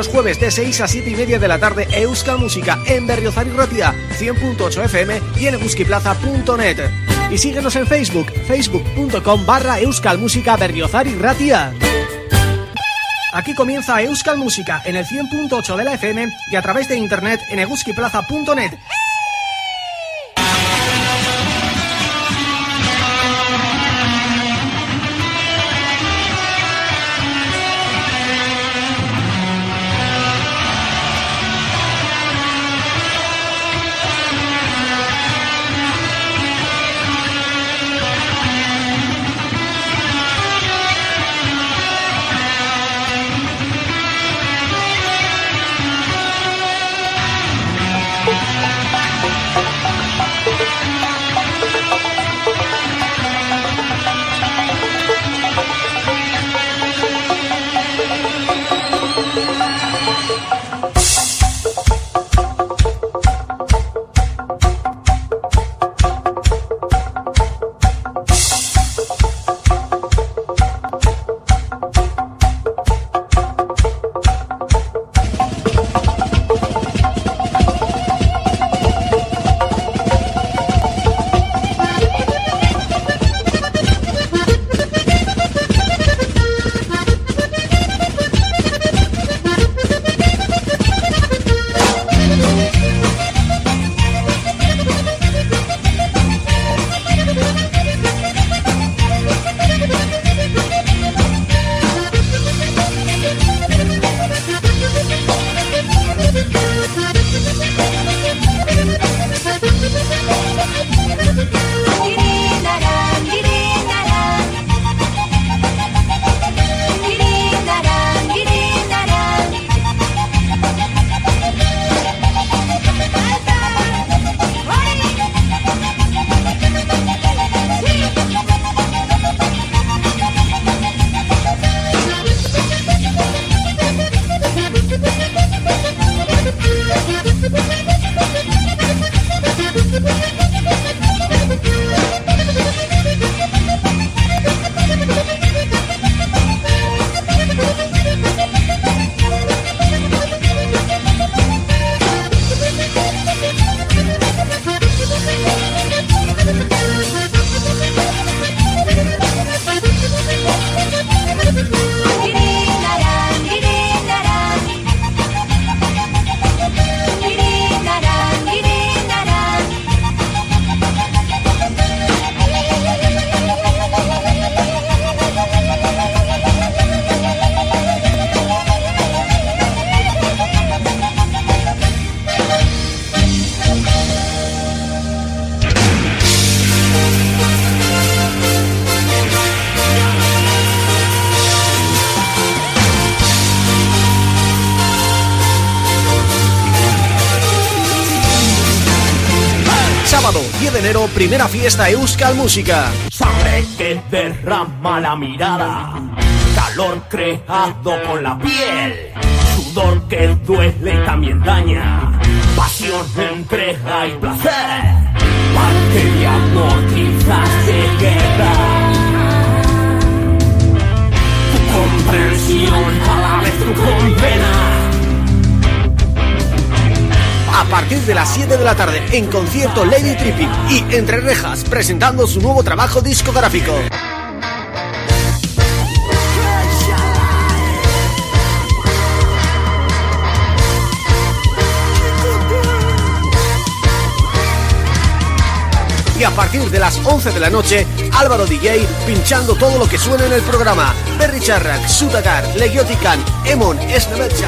Los jueves de 6 a 7 y media de la tarde Euskal Música en Berriozar y Ratia 100.8 FM y en eguskiplaza.net Y síguenos en Facebook, facebook.com barra Euskal Música Berriozar y Ratia. Aquí comienza Euskal Música en el 100.8 de la FM y a través de internet en eguskiplaza.net Thank you. Primera fiesta Euskal Música. Sangre que derrama la mirada, calor creado con la piel, sudor que duele y también daña, pasión, entrega y placer, parte de amor, quizás de guerra. Comprensión a la vez tu condena a partir de las 7 de la tarde en concierto Lady Tripping y Entre Rejas presentando su nuevo trabajo discográfico. Y a partir de las 11 de la noche, Álvaro DJ pinchando todo lo que suena en el programa. Berry Charrak, Sutagar, Legiotican, Emon, Esnevetcha,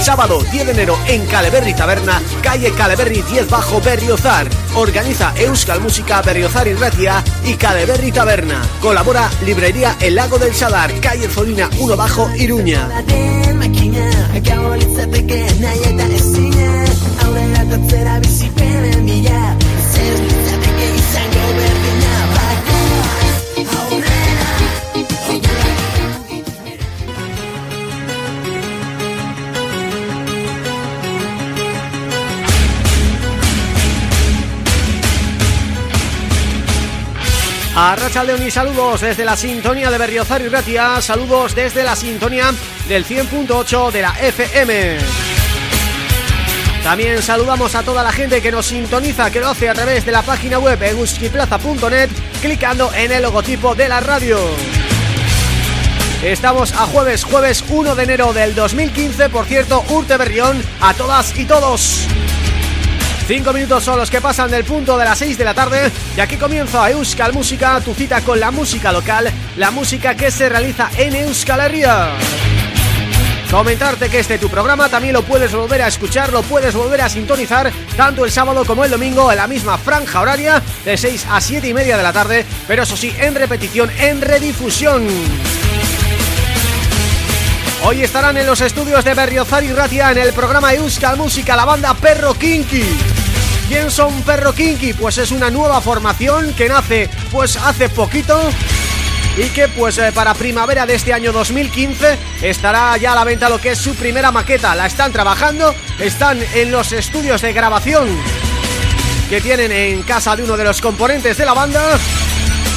Sábado 10 de enero en Caleberri Taberna, calle Caleberri 10 bajo Berriozar. Organiza Euskal Música Berriozar y Ratia y Caleberri Taberna. Colabora Librería El Lago del Sadar, calle Zolina 1 bajo Iruña. A Racha León y saludos desde la sintonía de Berriozar y Ratia, saludos desde la sintonía del 100.8 de la FM. También saludamos a toda la gente que nos sintoniza, que lo hace a través de la página web eguskiplaza.net, clicando en el logotipo de la radio. Estamos a jueves, jueves 1 de enero del 2015, por cierto, Urte Berrión, a todas y todos. Cinco minutos son los que pasan del punto de las 6 de la tarde y aquí comienza Euskal Música, tu cita con la música local, la música que se realiza en Euskal Herria. Comentarte que este tu programa también lo puedes volver a escuchar, lo puedes volver a sintonizar tanto el sábado como el domingo en la misma franja horaria de 6 a 7 y media de la tarde, pero eso sí, en repetición, en redifusión. Hoy estarán en los estudios de Berriozar y Ratia en el programa Euskal Música la banda Perro Kinky. ¿Quién son Perro Kinky? Pues es una nueva formación que nace pues hace poquito y que pues eh, para primavera de este año 2015 estará ya a la venta lo que es su primera maqueta. La están trabajando, están en los estudios de grabación que tienen en casa de uno de los componentes de la banda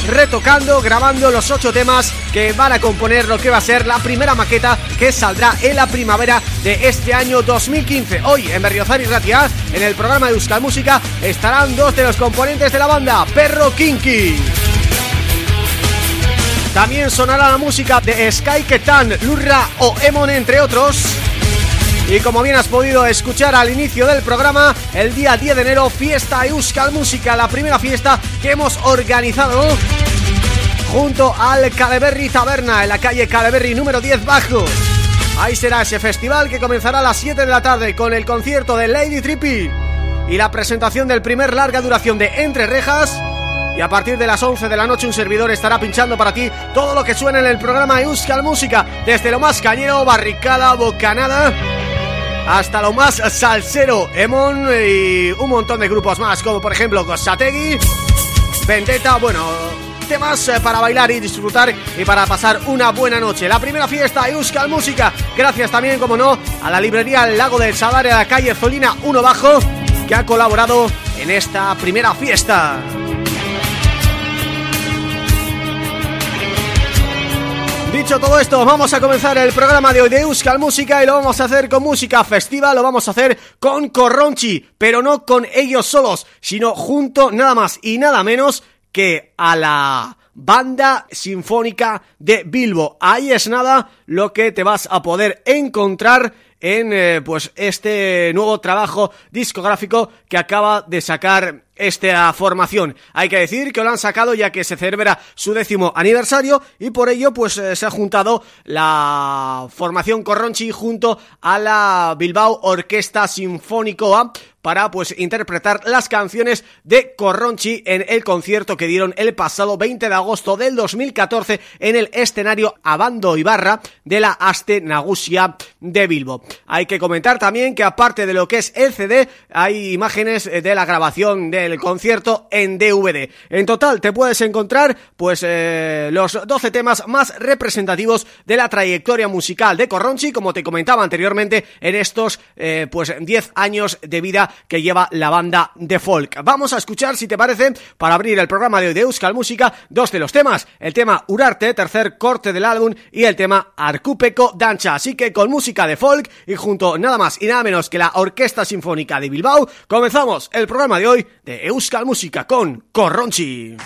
retocando, grabando los ocho temas que van a componer lo que va a ser la primera maqueta que saldrá en la primavera de este año 2015. Hoy en Berriozar y Ratia, en el programa de Euskal Música, estarán dos de los componentes de la banda, Perro Kinky. También sonará la música de Sky Ketan, Lurra o Emon, entre otros. Y como bien has podido escuchar al inicio del programa, el día 10 de enero, fiesta Euskal Música, la primera fiesta que hemos organizado junto al Caleberry Taberna, en la calle Caleberry número 10 Bajo. Ahí será ese festival que comenzará a las 7 de la tarde con el concierto de Lady Trippy y la presentación del primer larga duración de Entre Rejas. Y a partir de las 11 de la noche un servidor estará pinchando para ti todo lo que suena en el programa Euskal Música, desde lo más cañero, barricada, bocanada hasta lo más salsero, Emon y un montón de grupos más, como por ejemplo Gosategui, Vendetta, bueno, temas eh, para bailar y disfrutar y para pasar una buena noche. La primera fiesta Euskal Música, gracias también, como no, a la librería El Lago del Sadar de la calle Zolina 1 Bajo, que ha colaborado en esta primera fiesta. Dicho todo esto, vamos a comenzar el programa de hoy de Euskal Música y lo vamos a hacer con música festiva, lo vamos a hacer con Corronchi, pero no con ellos solos, sino junto nada más y nada menos que a la Banda Sinfónica de Bilbo. Ahí es nada lo que te vas a poder encontrar en eh, pues este nuevo trabajo discográfico que acaba de sacar esta formación. Hay que decir que lo han sacado ya que se celebra su décimo aniversario y por ello pues eh, se ha juntado la formación Corronchi junto a la Bilbao Orquesta Sinfónico para pues interpretar las canciones de Corronchi en el concierto que dieron el pasado 20 de agosto del 2014 en el escenario Abando Ibarra de la Aste Nagusia de Bilbo. Hay que comentar también que aparte de lo que es el CD hay imágenes de la grabación de el concierto en DVD. En total te puedes encontrar pues eh, los 12 temas más representativos de la trayectoria musical de Corronchi, como te comentaba anteriormente, en estos eh, pues 10 años de vida que lleva la banda de folk. Vamos a escuchar, si te parece, para abrir el programa de hoy de Euskal Música, dos de los temas. El tema Urarte, tercer corte del álbum, y el tema Arcúpeco Dancha. Así que con música de folk y junto nada más y nada menos que la Orquesta Sinfónica de Bilbao, comenzamos el programa de hoy de Euskal Música con Corronchi.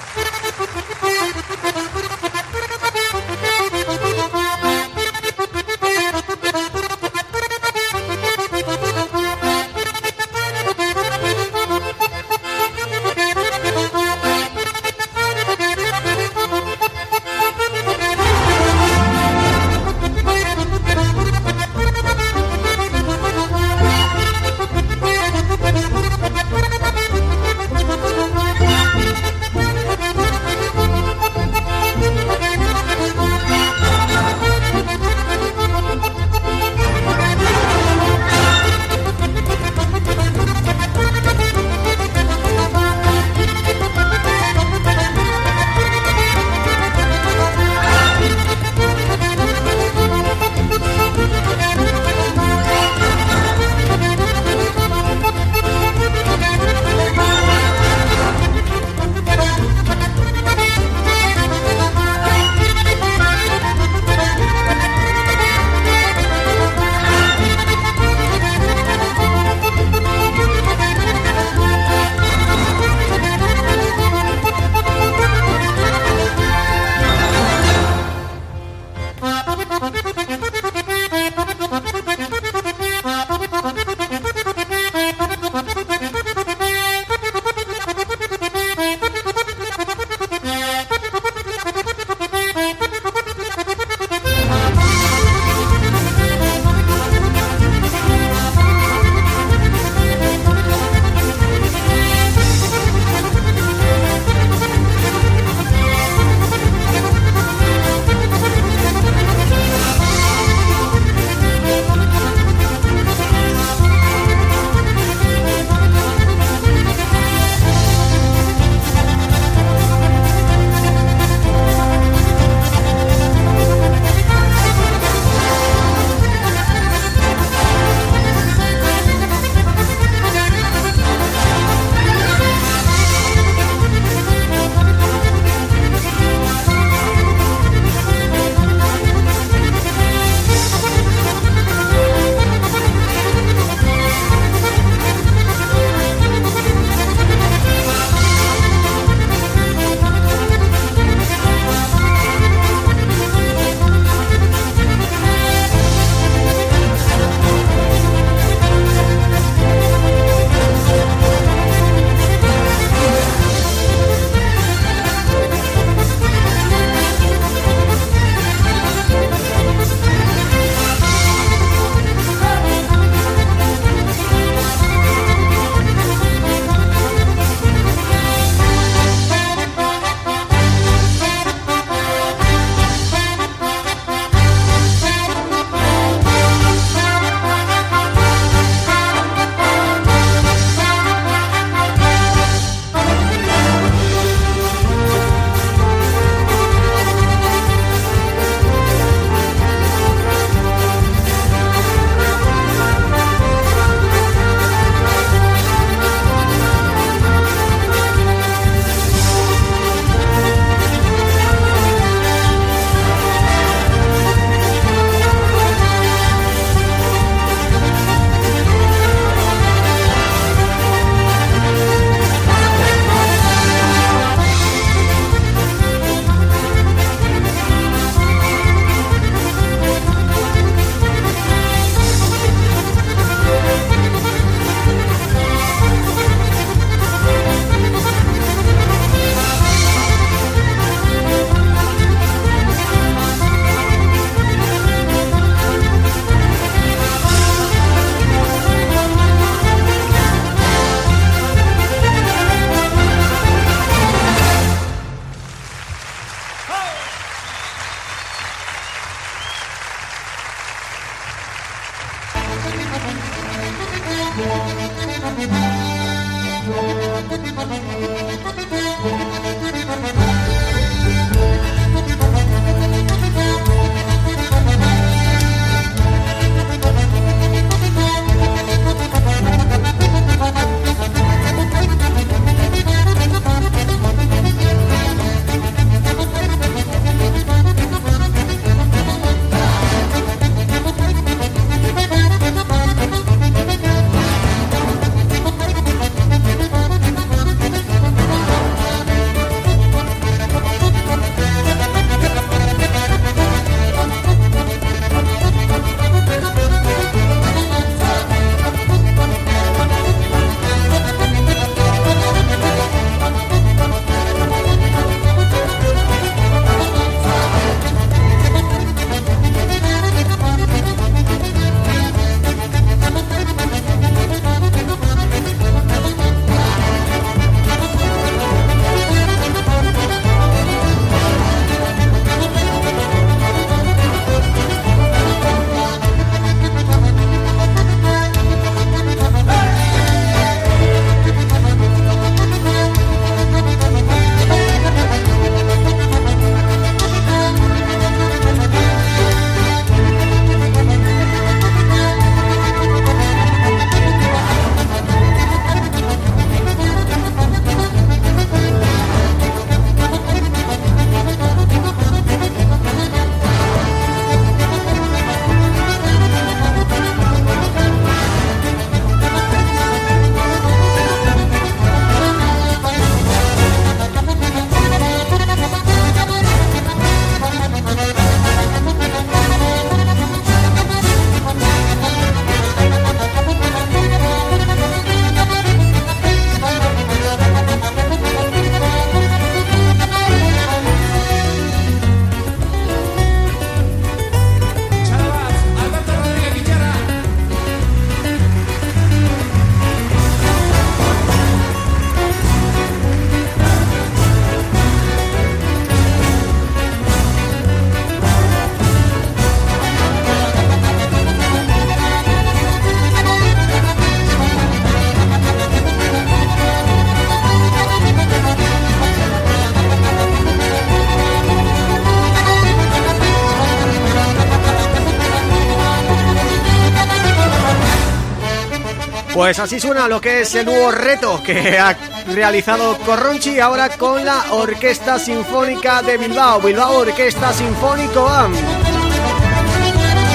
Pues así suena lo que es el nuevo reto que ha realizado Corronchi ahora con la Orquesta Sinfónica de Bilbao, Bilbao Orquesta Sinfónico AM.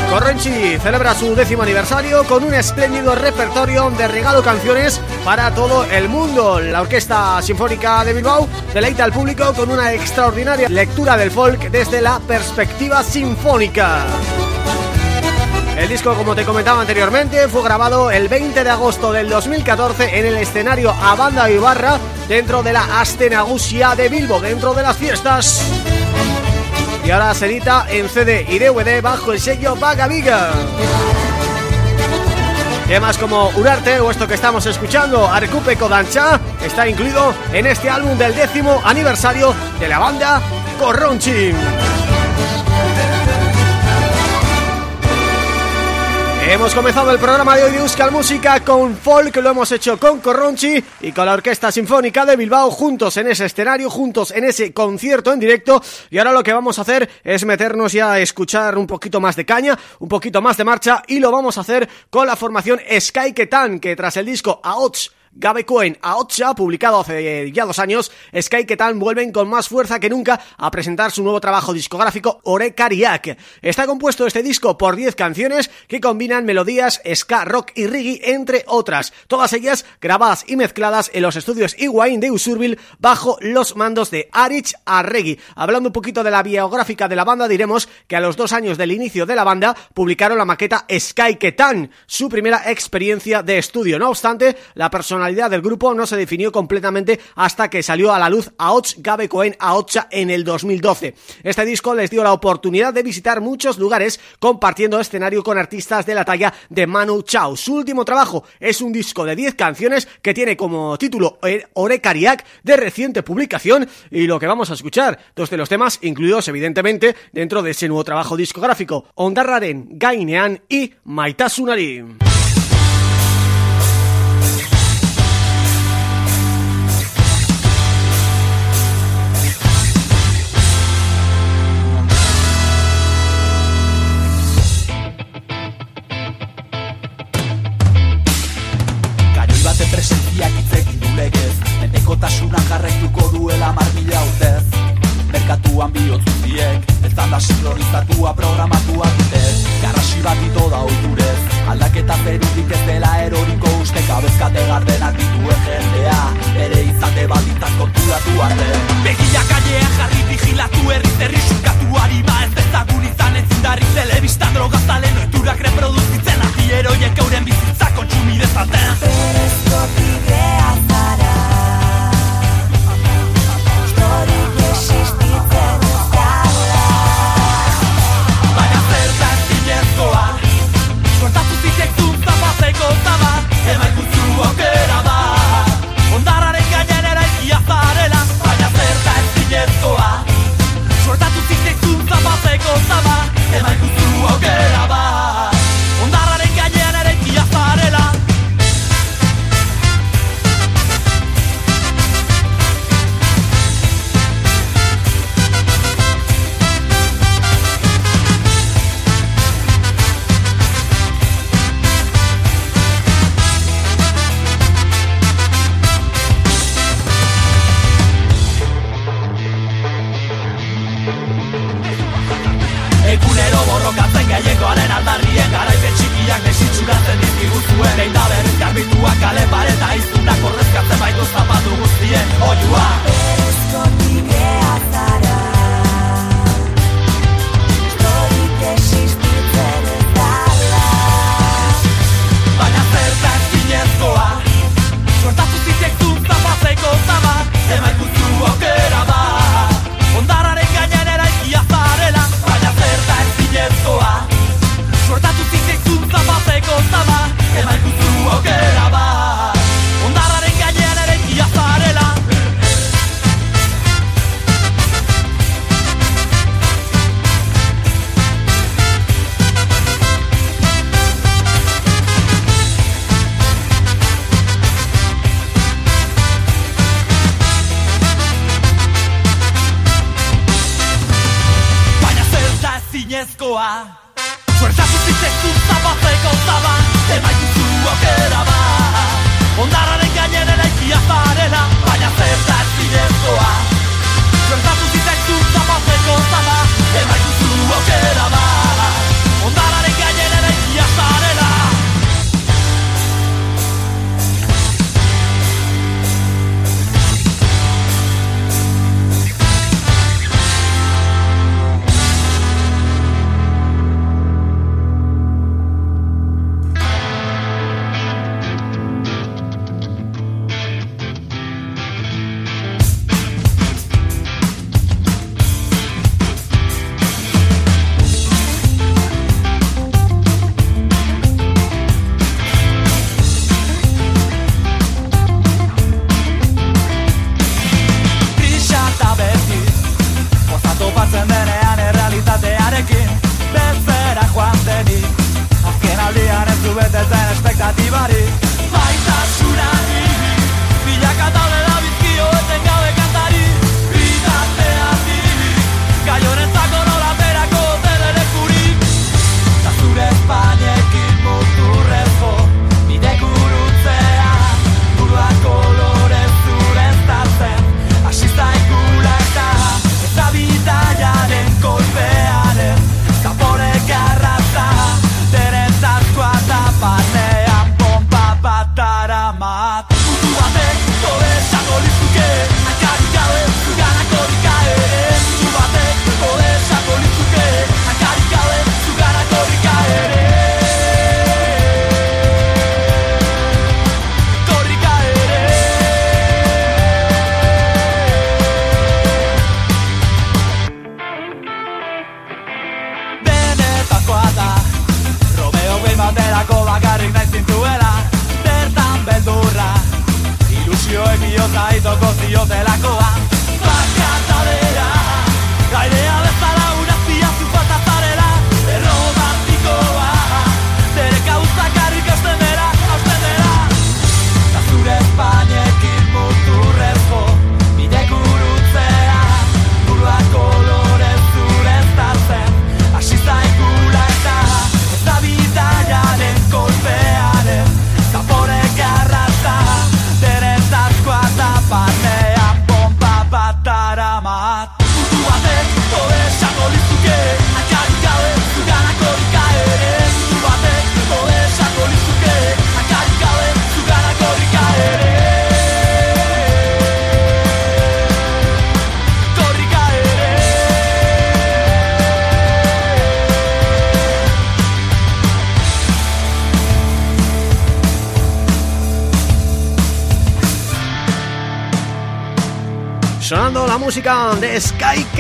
Corronchi celebra su décimo aniversario con un espléndido repertorio de regalo canciones para todo el mundo. La Orquesta Sinfónica de Bilbao deleita al público con una extraordinaria lectura del folk desde la perspectiva sinfónica. El disco, como te comentaba anteriormente, fue grabado el 20 de agosto del 2014 en el escenario Abanda Ibarra dentro de la Astenagusia de Bilbo, dentro de las fiestas y ahora se edita en CD y DVD bajo el sello Vaga Viga. Temas como Urarte o esto que estamos escuchando, Arcupe Kodancha, está incluido en este álbum del décimo aniversario de la banda Corronchi. Hemos comenzado el programa de hoy de Euskal Música con folk, lo hemos hecho con Corronchi y con la Orquesta Sinfónica de Bilbao juntos en ese escenario, juntos en ese concierto en directo. Y ahora lo que vamos a hacer es meternos ya a escuchar un poquito más de caña, un poquito más de marcha y lo vamos a hacer con la formación Sky Ketan que tras el disco AOTS Gabe Cohen a Ocha, publicado hace ya dos años, Sky Ketan vuelven con más fuerza que nunca a presentar su nuevo trabajo discográfico Ore Kariak. Está compuesto este disco por 10 canciones que combinan melodías, ska, rock y reggae, entre otras, todas ellas grabadas y mezcladas en los estudios Iwain de Usurbil bajo los mandos de Arich Arregui. Hablando un poquito de la biográfica de la banda, diremos que a los dos años del inicio de la banda publicaron la maqueta Sky Ketan, su primera experiencia de estudio. No obstante, la persona personalidad del grupo no se definió completamente hasta que salió a la luz Aoch Gabe Cohen Aocha en el 2012. Este disco les dio la oportunidad de visitar muchos lugares compartiendo escenario con artistas de la talla de Manu Chao. Su último trabajo es un disco de 10 canciones que tiene como título Ore Kariak de reciente publicación y lo que vamos a escuchar, dos de los temas incluidos evidentemente dentro de ese nuevo trabajo discográfico, Ondarraren, Gainean y Maitasunari. Mendekotasuna jarraituko duela marbila urtez. Merkatuan bihotzu ziek Ez da sincronizatua programatua dutez Garrasi bat ito da oiturez Aldaketa zerutik ez dela eroriko uste Kabezkate gardenak dituen jendea Ere izate balditzak konturatu arte. Begia kailean jarri vigilatu herri zerri sukatu harima Ez ezagun izan ez zindarri telebista drogazalen Oiturak reproduzitzen Ati eroiek euren bizitza kontsumidezaten. Perezko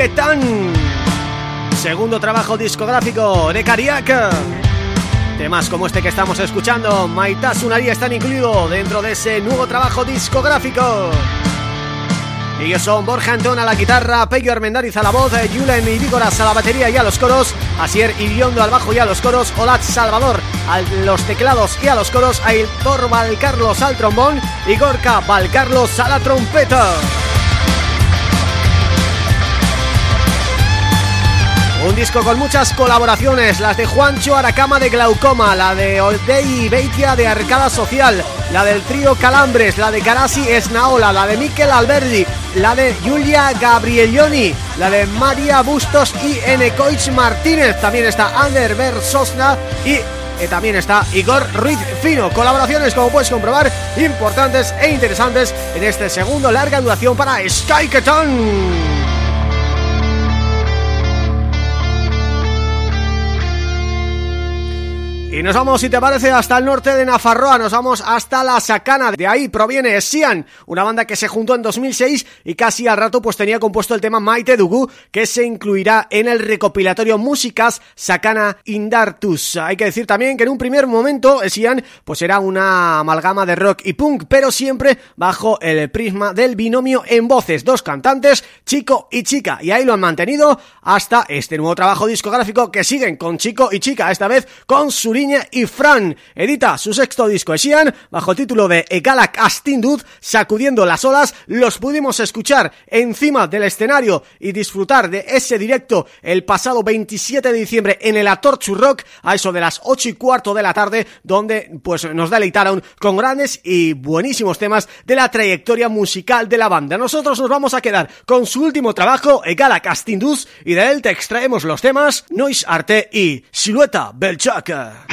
Ketan Segundo trabajo discográfico de Kariak Temas como este que estamos escuchando Maitasunari están incluidos dentro de ese nuevo trabajo discográfico. Ellos son Borja Antón a la guitarra, Pello Armendariz a la voz, Julen y Vígoras a la batería y a los coros, Asier Iriondo al bajo y a los coros, Olat Salvador a los teclados y a los coros, Aitor Valcarlos al trombón y Gorka Valcarlos a la trompeta. Un disco con muchas colaboraciones, las de Juancho Aracama de Glaucoma, la de Oldei Beitia de Arcada Social, la del trío Calambres, la de Garasi Esnaola, la de Miquel Alberdi, la de Julia Gabrielioni, la de María Bustos y Enecoich Martínez, también está Ander Sosna y eh, también está Igor Ruiz Fino. Colaboraciones, como puedes comprobar, importantes e interesantes en este segundo larga duración para Sky. Y nos vamos, si te parece, hasta el norte de Nafarroa, nos vamos hasta La Sacana, de ahí proviene Sian, una banda que se juntó en 2006 y casi al rato pues tenía compuesto el tema Maite Dugu, que se incluirá en el recopilatorio Músicas Sacana Indartus. Hay que decir también que en un primer momento Sian pues era una amalgama de rock y punk, pero siempre bajo el prisma del binomio en voces, dos cantantes, chico y chica, y ahí lo han mantenido hasta este nuevo trabajo discográfico que siguen con chico y chica, esta vez con Suri Y Fran. Edita su sexto disco Esian bajo el título de Egalak Astindud, sacudiendo las olas. Los pudimos escuchar encima del escenario y disfrutar de ese directo el pasado 27 de diciembre en el Atorchu Rock a eso de las 8 y cuarto de la tarde, donde pues nos deleitaron con grandes y buenísimos temas de la trayectoria musical de la banda. Nosotros nos vamos a quedar con su último trabajo, Egalak Astindud, y de él te extraemos los temas Noise Arte y Silueta Belchaka.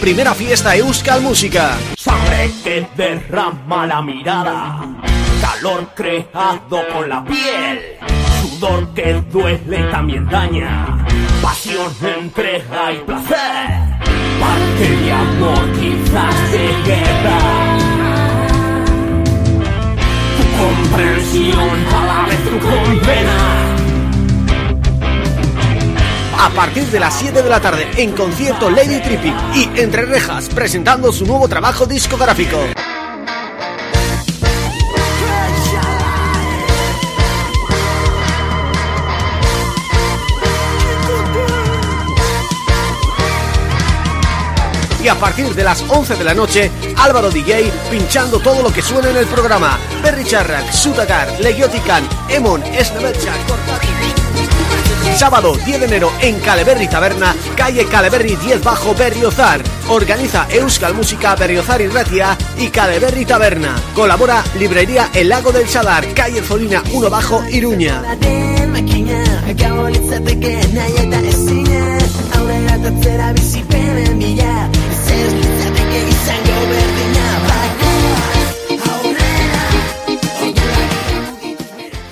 primera fiesta Euskal Música. Sangre que derrama la mirada, calor creado con la piel, sudor que duele y también daña, pasión, entrega y placer, parte de amor quizás de guerra. Comprensión a la vez tu condena a partir de las 7 de la tarde en concierto Lady Trippy y Entre Rejas presentando su nuevo trabajo discográfico. y a partir de las 11 de la noche, Álvaro DJ pinchando todo lo que suena en el programa. Berry Charrak, Sutagar, Legiotican, Emon, Esnemelcha, Sábado 10 de enero en Caleberri Taberna, calle Caleberri 10 bajo Berriozar. Organiza Euskal Música Berriozar y Ratia y Caleberri Taberna. Colabora Librería El Lago del Sadar, calle Zolina 1 bajo Iruña.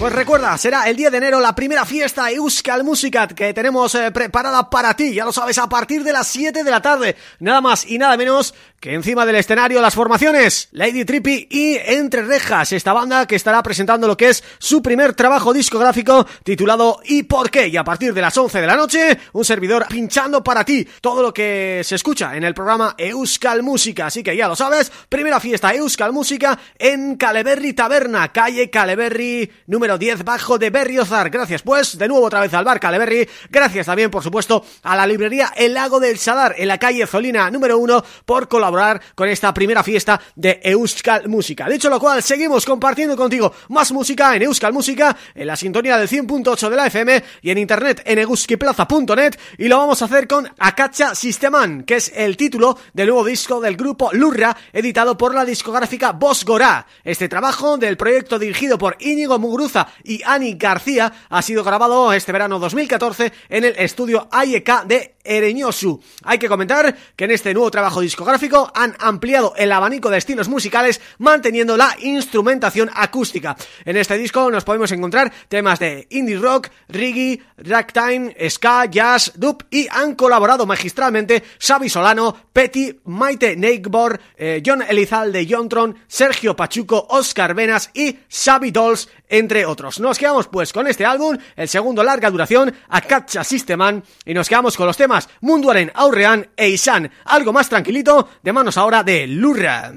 Pues recuerda, será el día de enero la primera fiesta Euskal Musicat que tenemos eh, preparada para ti, ya lo sabes, a partir de las 7 de la tarde, nada más y nada menos que encima del escenario las formaciones Lady Trippy y Entre Rejas, esta banda que estará presentando lo que es su primer trabajo discográfico titulado ¿Y por qué? Y a partir de las 11 de la noche, un servidor pinchando para ti todo lo que se escucha en el programa Euskal Música, así que ya lo sabes, primera fiesta Euskal Música en Caleberry Taberna, calle Caleberry número 10 bajo de Berriozar, gracias pues de nuevo otra vez al bar Caleberry, gracias también por supuesto a la librería El Lago del Sadar en la calle Zolina número 1 por colaborar con esta primera fiesta de Euskal Música. Dicho lo cual, seguimos compartiendo contigo más música en Euskal Música, en la sintonía del 100.8 de la FM y en internet en euskiplaza.net y lo vamos a hacer con Akacha Sisteman, que es el título del nuevo disco del grupo Lurra, editado por la discográfica Bosgora. Este trabajo del proyecto dirigido por Íñigo Muguruza y Ani García ha sido grabado este verano 2014 en el estudio AYK de Ereñosu. Hay que comentar que en este nuevo trabajo discográfico han ampliado el abanico de estilos musicales manteniendo la instrumentación acústica. En este disco nos podemos encontrar temas de indie rock, reggae, ragtime, ska, jazz, dub y han colaborado magistralmente Xavi Solano, Petty, Maite Neigbor, eh, John Elizalde Jontron, Sergio Pachuco, Oscar Venas y Xavi Dolls, entre otros. Nos quedamos pues con este álbum, el segundo larga duración, Akacha Systeman, y nos quedamos con los temas Munduaren aurrean e izan algo más tranquilito de manos ahora de Lurra.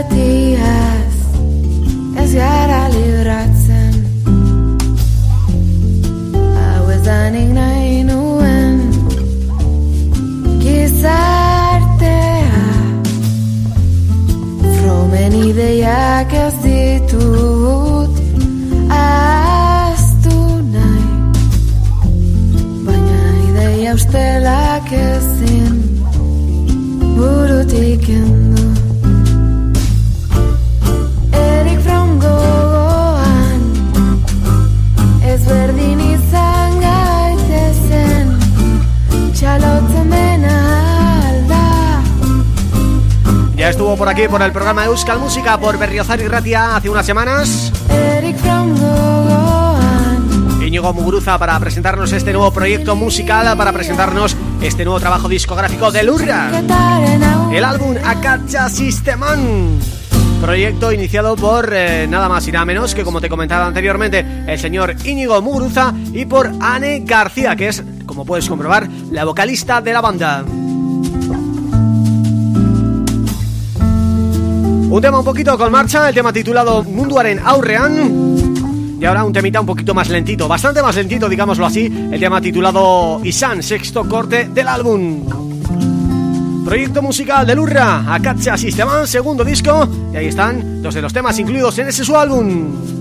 betéhez, ez jár elő rád szem. I was an ignorant, quizás te from any day I guess estuvo por aquí, por el programa Euskal Música, por Berriozar y Ratia hace unas semanas. Íñigo Muguruza para presentarnos este nuevo proyecto musical, para presentarnos este nuevo trabajo discográfico de Lurra. El álbum Akacha Sisteman Proyecto iniciado por eh, nada más y nada menos que como te comentaba anteriormente el señor Íñigo Muguruza y por Anne García que es, como puedes comprobar, la vocalista de la banda. Un tema un poquito con marcha, el tema titulado Munduaren Aurrean y ahora un temita un poquito más lentito, bastante más lentito, digámoslo así, el tema titulado Isan, sexto corte del álbum. Proyecto musical de Lurra, Akatsia Sisteman, segundo disco Y ahí están dos de los temas incluidos en ese su álbum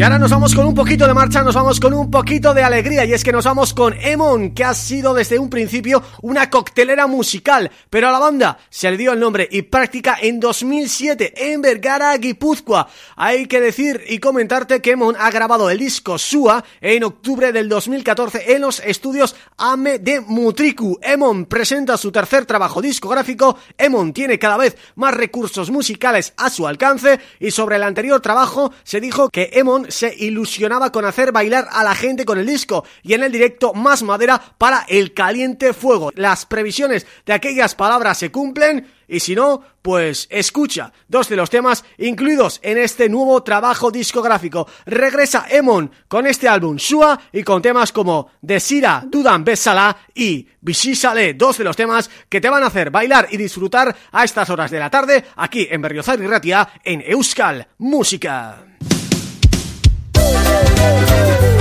Y ahora nos vamos con un poquito de marcha, nos vamos con un poquito de alegría. Y es que nos vamos con Emon, que ha sido desde un principio una coctelera musical. Pero a la banda se le dio el nombre y práctica en 2007 en Vergara, Guipúzcoa. Hay que decir y comentarte que Emon ha grabado el disco Sua en octubre del 2014 en los estudios AME de Mutriku. Emon presenta su tercer trabajo discográfico. Emon tiene cada vez más recursos musicales a su alcance Y sobre el anterior trabajo se dijo que Emon se ilusionaba con hacer bailar a la gente con el disco y en el directo más madera para el caliente fuego. Las previsiones de aquellas palabras se cumplen y si no, pues escucha dos de los temas incluidos en este nuevo trabajo discográfico. Regresa Emon con este álbum Shua y con temas como Desira, Dudan Besala y Bishisale, dos de los temas que te van a hacer bailar y disfrutar a estas horas de la tarde aquí en Berriozar y Ratia en Euskal Música. Música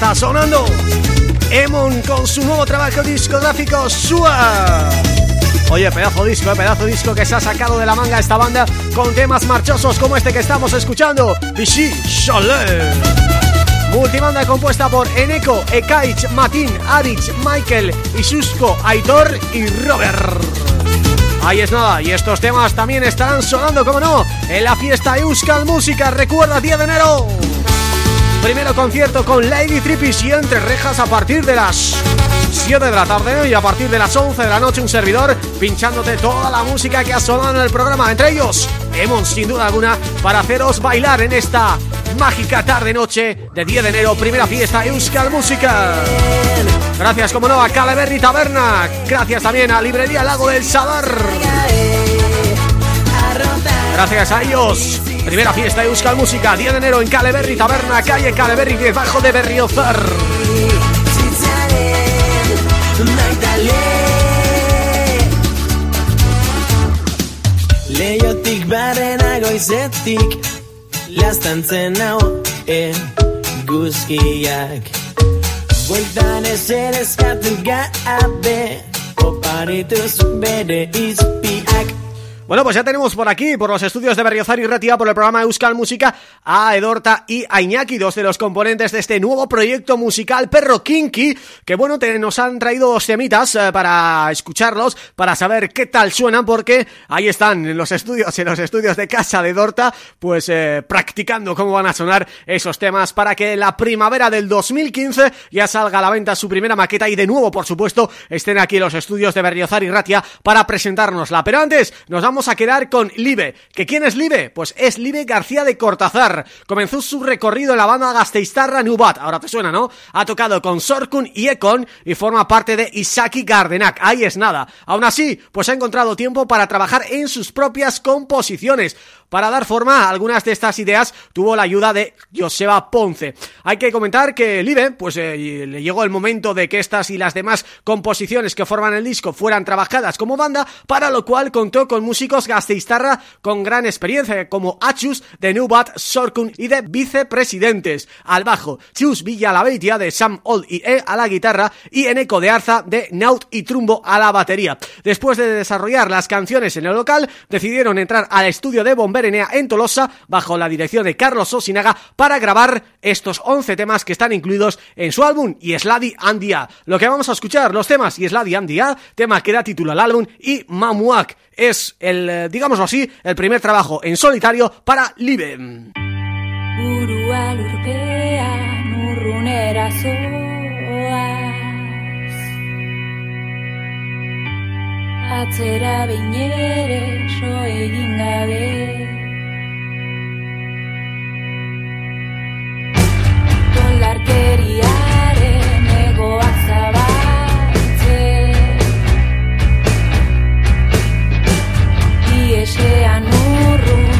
está sonando. Emon con su nuevo trabajo discográfico Sua. Oye, pedazo disco, eh, pedazo disco que se ha sacado de la manga esta banda Con temas marchosos como este que estamos escuchando Vichy Chalet Multibanda compuesta por Eneco, Ekaich, Matin, Adich, Michael, Isusko, Aitor y Robert. Ahí es nada, y estos temas también estarán sonando, como no, en la fiesta Euskal Música, recuerda, 10 de enero Primero concierto con Lady Tripis y Entre Rejas a partir de las 7 de la tarde y a partir de las 11 de la noche un servidor pinchándote toda la música que ha sonado en el programa, entre ellos Emon sin duda alguna para haceros bailar en esta mágica tarde-noche de 10 de enero, primera fiesta Euskal Música. Gracias como no a Caleberry Taberna, gracias también a Librería Lago del Sadar. Gracias a ellos Primera fiesta Euskal Música 10 de enero en Caleberry Taberna Calle Caleberry debajo de Berriozar. Leiotik barrenago izetik Lastantzen hau eguzkiak Bueltan ezer eskatu gabe Oparituz bere izpiak Bueno, pues ya tenemos por aquí, por los estudios de Berriozar y Retia, por el programa Euskal Música, a Edorta y a Iñaki, dos de los componentes de este nuevo proyecto musical Perro Kinky, que bueno, nos han traído dos temitas eh, para escucharlos, para saber qué tal suenan, porque ahí están en los estudios, en los estudios de casa de Edorta, pues eh, practicando cómo van a sonar esos temas para que la primavera del 2015 ya salga a la venta su primera maqueta y de nuevo, por supuesto, estén aquí los estudios de Berriozar y Ratia para presentárnosla. Pero antes, nos a quedar con Live. ¿Que quién es Live? Pues es Live García de Cortazar. Comenzó su recorrido en la banda Gasteiztarra Nubat. Ahora te suena, ¿no? Ha tocado con Sorkun y Ekon y forma parte de Isaki Gardenak. Ahí es nada. Aún así, pues ha encontrado tiempo para trabajar en sus propias composiciones. Para dar forma a algunas de estas ideas tuvo la ayuda de Joseba Ponce. Hay que comentar que Live, pues eh, le llegó el momento de que estas y las demás composiciones que forman el disco fueran trabajadas como banda, para lo cual contó con músicos gasteiztarra con gran experiencia, como Achus, de Nubat, Sorkun y de Vicepresidentes. Al bajo, Chus Villalabeitia de Sam Old y E a la guitarra y Eneco de Arza de Naut y Trumbo a la batería. Después de desarrollar las canciones en el local, decidieron entrar al estudio de Bomber en Tolosa bajo la dirección de Carlos Osinaga para grabar estos 11 temas que están incluidos en su álbum y Sladi Andia. Lo que vamos a escuchar, los temas y Sladi Andia, tema que da título al álbum y Mamuak es el, eh, digámoslo así, el primer trabajo en solitario para Live. Atzera behin ere so egin gabe. Dolarkeriaren egoak zabaltzen. Iesean urrun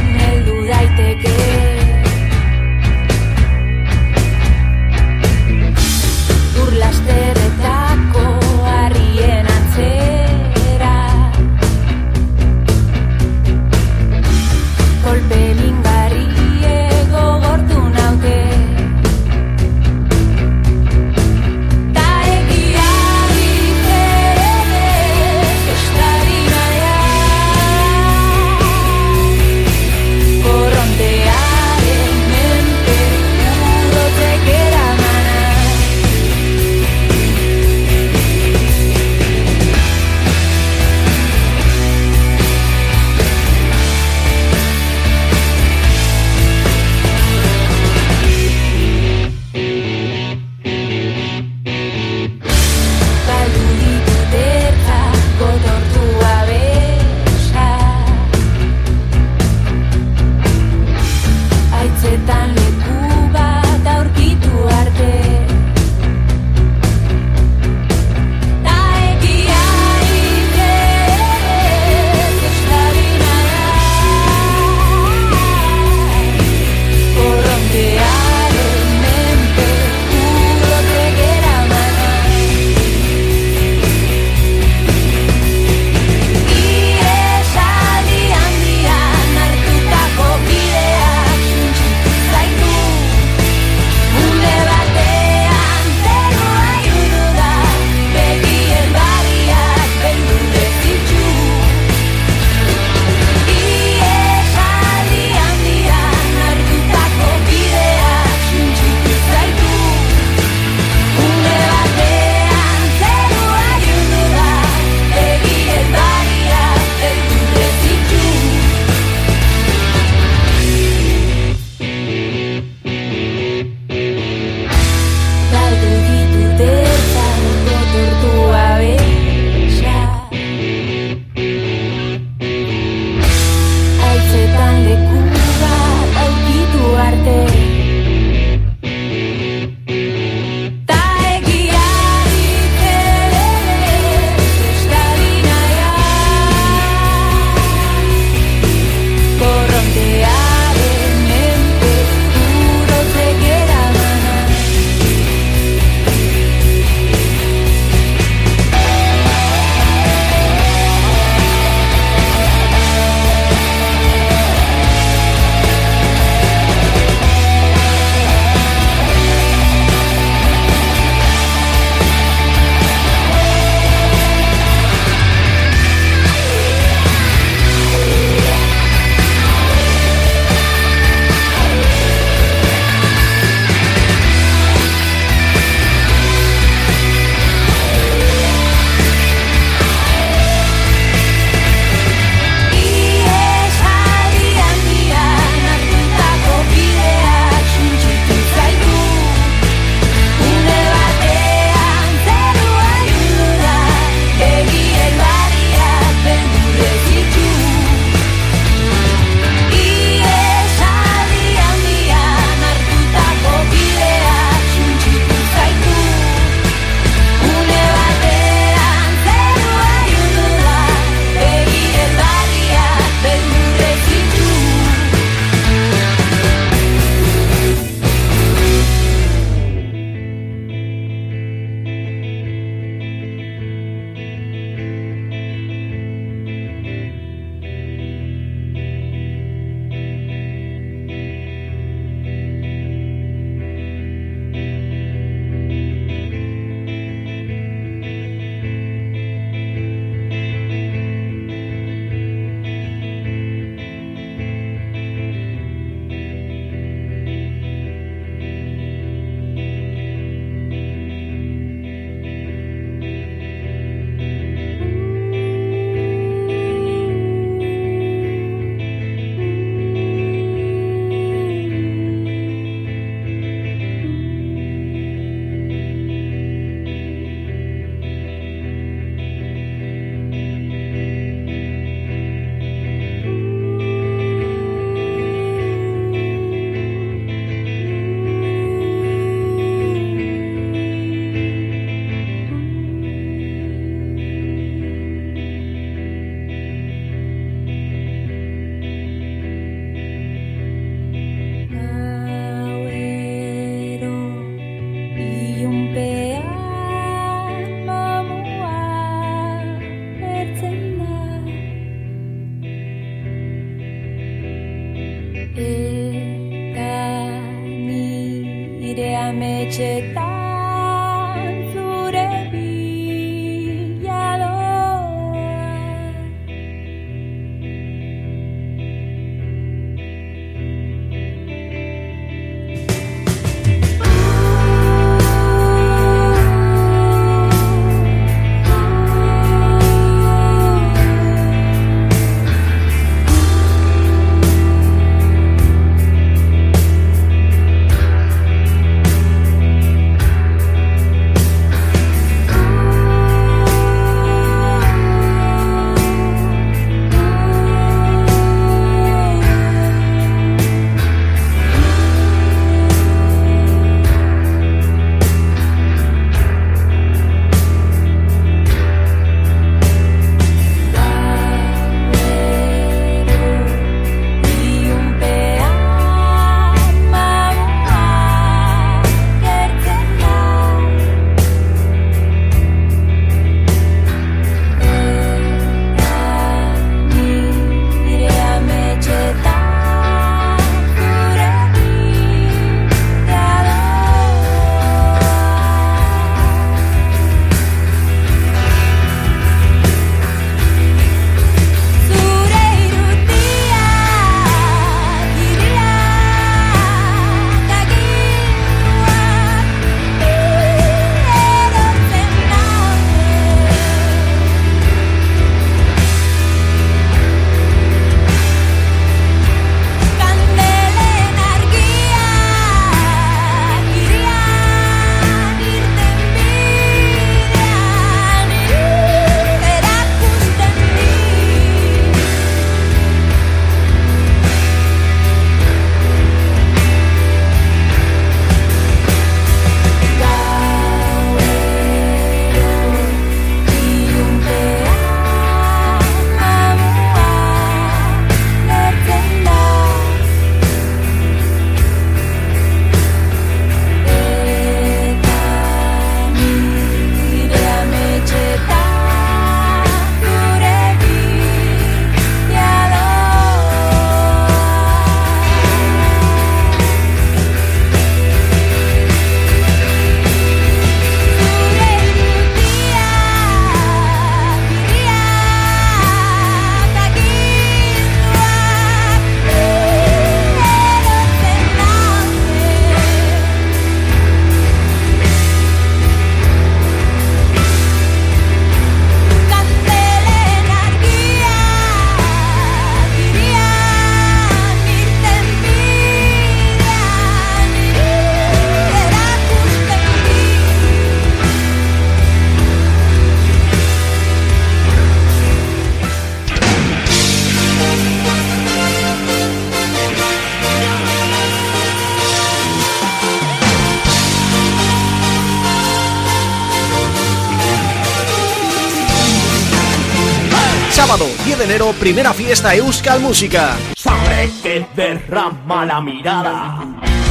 primera fiesta Euskal Música. Sangre que derrama la mirada,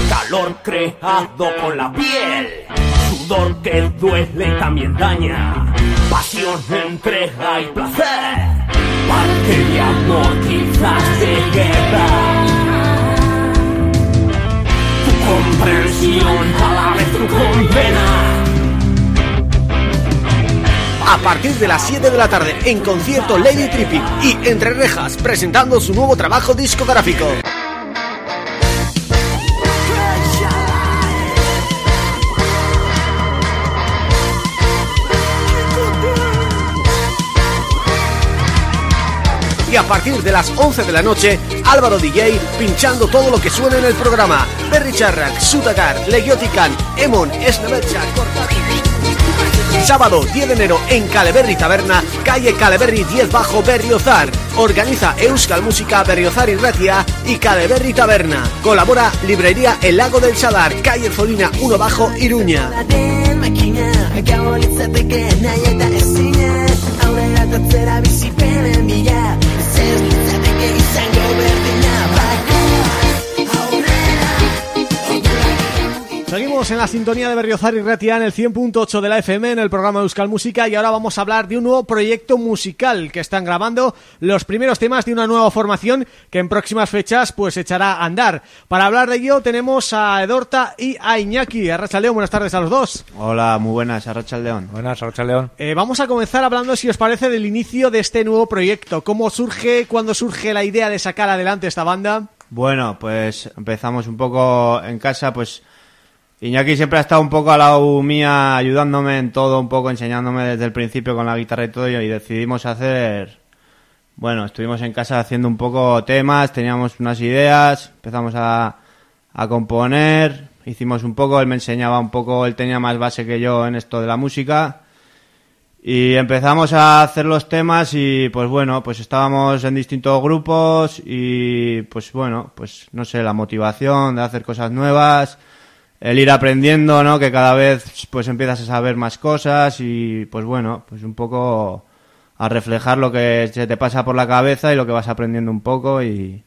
calor creado con la piel, sudor que duele y también daña, pasión, entrega y placer, parte de amor, quizás de guerra. Comprensión a la vez tu condena a partir de las 7 de la tarde en concierto Lady Trippy y Entre Rejas presentando su nuevo trabajo discográfico. y a partir de las 11 de la noche, Álvaro DJ pinchando todo lo que suena en el programa. Berry Charrak, Sutagar, Legiotican, Emon, Esnavetcha, Sábado 10 de enero en Caleberri Taberna, calle Caleberri 10 bajo Berriozar. Organiza Euskal Música Berriozar y Ratia y Caleberri Taberna. Colabora Librería El Lago del Sadar, calle Zolina 1 bajo Iruña. Seguimos en la sintonía de Berriozar y Ratia en el 100.8 de la FM en el programa Euskal Música y ahora vamos a hablar de un nuevo proyecto musical que están grabando los primeros temas de una nueva formación que en próximas fechas pues echará a andar. Para hablar de ello tenemos a Edorta y a Iñaki. Arrachaldeón, buenas tardes a los dos. Hola, muy buenas, Arrachaldeón. Buenas, Arrachaldeón. Eh, vamos a comenzar hablando, si os parece, del inicio de este nuevo proyecto. ¿Cómo surge, cuándo surge la idea de sacar adelante esta banda? Bueno, pues empezamos un poco en casa, pues Iñaki siempre ha estado un poco al lado mía ayudándome en todo, un poco enseñándome desde el principio con la guitarra y todo y decidimos hacer... Bueno, estuvimos en casa haciendo un poco temas, teníamos unas ideas, empezamos a, a componer, hicimos un poco, él me enseñaba un poco, él tenía más base que yo en esto de la música y empezamos a hacer los temas y pues bueno, pues estábamos en distintos grupos y pues bueno, pues no sé, la motivación de hacer cosas nuevas, el ir aprendiendo, ¿no? Que cada vez pues empiezas a saber más cosas y pues bueno, pues un poco a reflejar lo que se te pasa por la cabeza y lo que vas aprendiendo un poco y,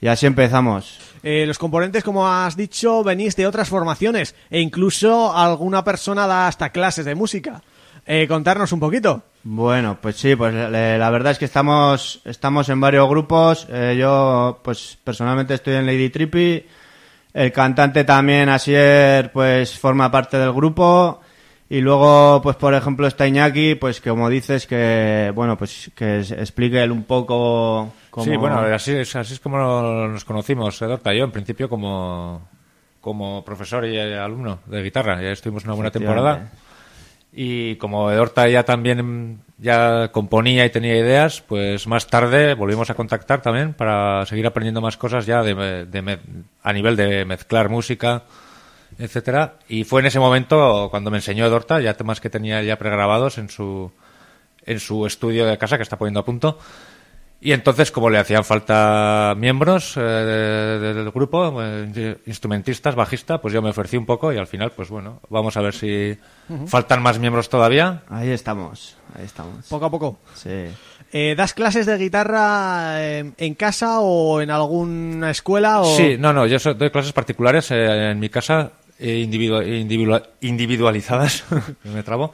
y así empezamos. Eh, los componentes, como has dicho, venís de otras formaciones e incluso alguna persona da hasta clases de música. Eh, contarnos un poquito. Bueno, pues sí, pues le- la verdad es que estamos estamos en varios grupos. Eh, yo, pues personalmente estoy en Lady Trippy. El cantante también, Asier, pues forma parte del grupo. Y luego, pues por ejemplo, está Iñaki, pues como dices, que bueno, pues que explique él un poco cómo... Sí, bueno, así es, así es como nos conocimos, Edorta yo, en principio como, como profesor y alumno de guitarra. Ya estuvimos una buena temporada. Y como Edorta ya también ya componía y tenía ideas, pues más tarde volvimos a contactar también para seguir aprendiendo más cosas ya de, a nivel de mezclar música, etcétera. Y fue en ese momento cuando me enseñó Edorta ya temas que tenía ya pregrabados en su en su estudio de casa que está poniendo a punto. Y entonces, como le hacían falta miembros eh, de- del grupo, eh, instrumentistas, bajista, pues yo me ofrecí un poco y al final, pues bueno, vamos a ver si faltan más miembros todavía. Ahí estamos, ahí estamos. Poco a poco. Sí. Eh, ¿Das clases de guitarra eh, en casa o en alguna escuela? O... Sí, no, no, yo so- doy clases particulares eh, en mi casa, eh, individu- individua- individualizadas, me trabo,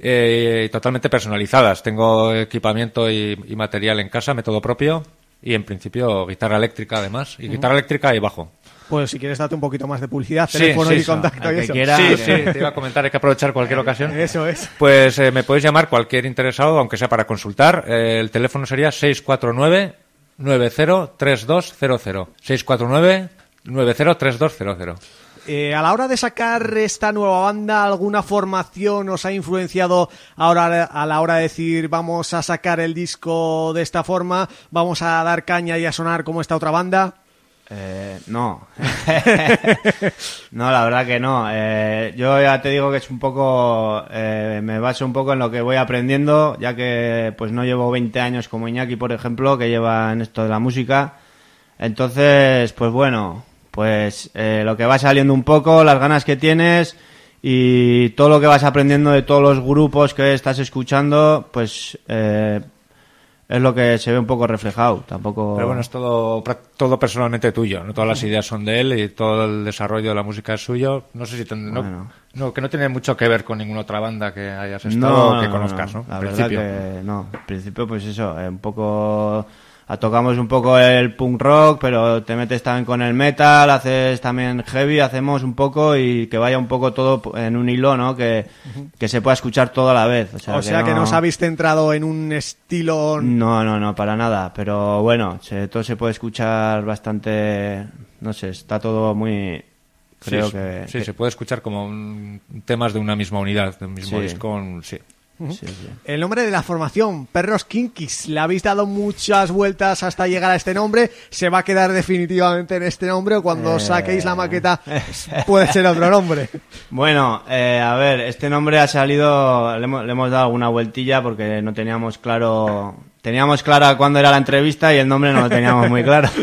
eh, totalmente personalizadas. Tengo equipamiento y, y material en casa, método propio, y en principio guitarra eléctrica además, y guitarra eléctrica y bajo. Pues si quieres date un poquito más de publicidad, Sí, teléfono sí, y eso. contacto y eso. quiera. Sí, que- sí, te iba a comentar, hay que aprovechar cualquier ocasión. Eso es. Pues eh, me podéis llamar cualquier interesado, aunque sea para consultar. Eh, el teléfono sería 649-903200. 649-903200. Eh, a la hora de sacar esta nueva banda, ¿alguna formación os ha influenciado ahora a la hora de decir vamos a sacar el disco de esta forma, vamos a dar caña y a sonar como esta otra banda? Eh, no. no, la verdad que no. Eh, yo ya te digo que es un poco... eh, me baso un poco en lo que voy aprendiendo, ya que pues no llevo 20 años como Iñaki, por ejemplo, que lleva en esto de la música. Entonces, pues bueno, pues eh, lo que va saliendo un poco, las ganas que tienes y todo lo que vas aprendiendo de todos los grupos que estás escuchando, pues eh, es lo que se ve un poco reflejado. Tampoco... Pero bueno, es todo, todo personalmente tuyo, ¿no? Todas las ideas son de él y todo el desarrollo de la música es suyo. No sé si ten- no, Bueno. no, que no tiene mucho que ver con ninguna otra banda que hayas estado o que conozcas, ¿no? La verdad principio. que no. En principio, pues eso, eh, un poco... ah, Tocamos un poco el punk rock, pero te metes también con el metal, haces también heavy, hacemos un poco y que vaya un poco todo en un hilo, ¿no? Que, que se pueda escuchar todo a la vez. O sea, o sea que no os habéis centrado en un estilo... No, no, no, para nada. Pero bueno, se- todo se puede escuchar bastante... No sé, está todo muy... Creo sí, que... sí, que- se puede escuchar como un- temas de una misma unidad, de un mismo Sí. disco. un- sí. Sí, sí. El nombre de la formación, Perros Kinkis, le habéis dado muchas vueltas hasta llegar a este nombre, se va a quedar definitivamente en este nombre o cuando Eh. saquéis la maqueta puede ser otro nombre. Bueno, eh, a ver, este nombre ha salido, le hemos, le hemos dado alguna vueltilla porque no teníamos claro, teníamos clara cuándo era la entrevista y el nombre no lo teníamos muy claro.